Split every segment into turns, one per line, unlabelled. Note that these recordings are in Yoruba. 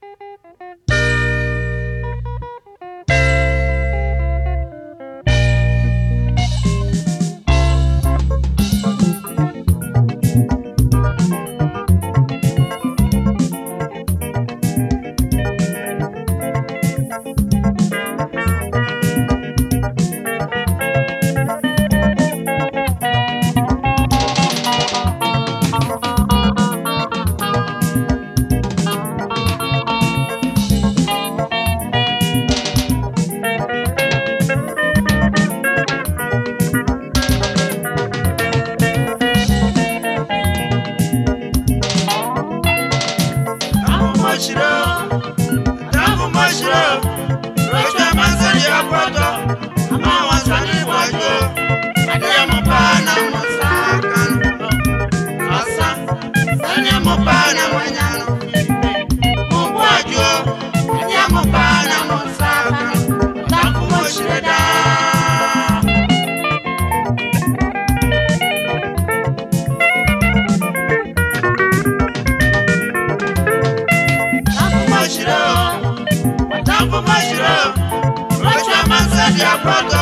Thank you. Yeah, brother.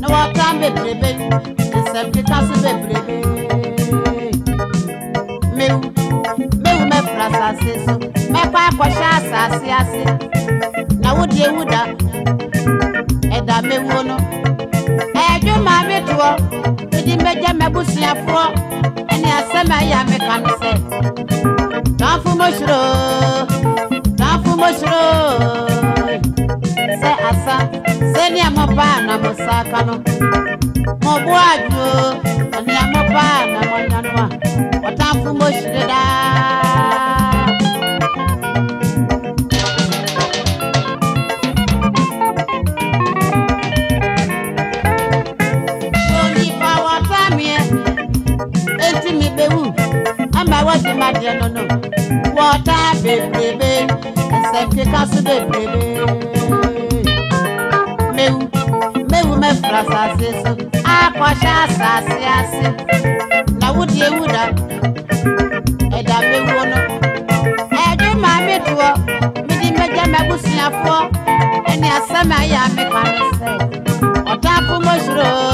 na wɔkan me nsɛm kita se bebrebe mewu mewu mɛfura asase so mɛkɔ akɔhyɛ asase ase na wode ewu da ɛda mewu no ɛdwo maame toɔ edi mɛgya mɛbusuafoɔ ɛne asɛm a ɛyɛ a meka no sɛ tɔnfo mo soro tɔnfo mo soro. moba na mosaka no mobo adwo ɔnea moba na mɔnya no a ɔtamfo mɔhyire daa wasi madie nono. Water baby baby, except you can't baby. ọlọsàsì so akọṣẹ àsàsì àsì làwùdí ewúrà ẹdá mẹwúwo nọ ẹdí màá mi dùọ mi di mẹjẹ mẹbùsùn àfọ ẹni àsẹmẹ ayé àmì kàmí sẹ ọtá fún mọṣúrò.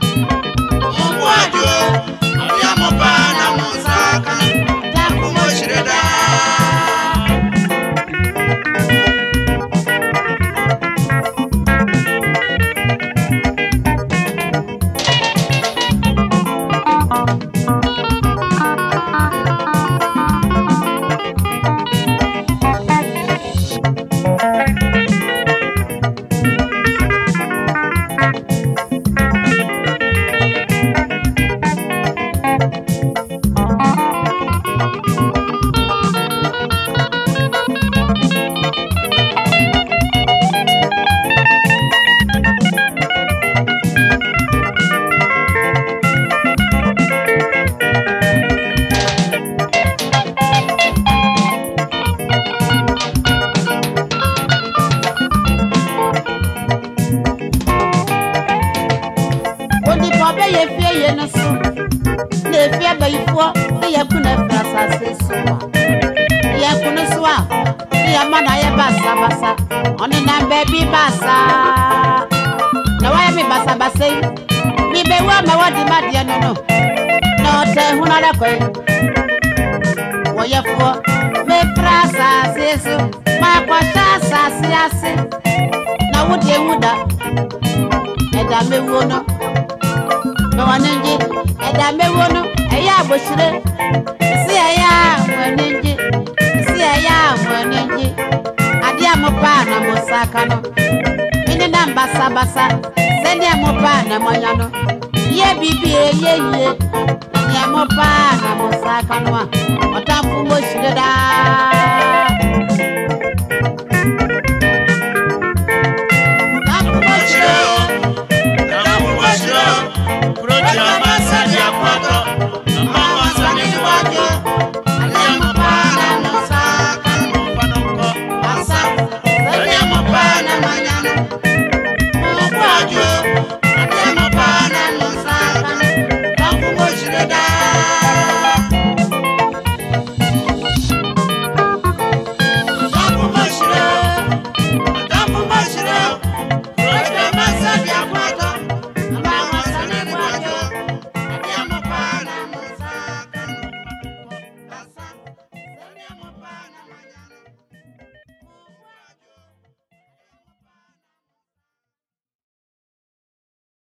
Thank you. mpanyinfoɔ ne yɛkunu afiri asase so a yɛkunu so basa, ne yɛma na baby basa, ɔne nam baabi basaa na wayɛ me basabasa yi mebɛwu ama wɔde madeɛ no no na ɔsɛ hunu ara me yi wɔyɛfoɔ ma asase so maakɔhyɛ asase ase na wudi wuda, eda ɛda mewu na wɔne eda ɛda mewu eya gbosire si eya nwere nje si eya nwere nje adịa m paa na m nọ, ndị na mbasa basa sendịa m paa na manyanụ ihe bibi eye ihe nye m paa na m sakanụ a ọta mfu gbosire daa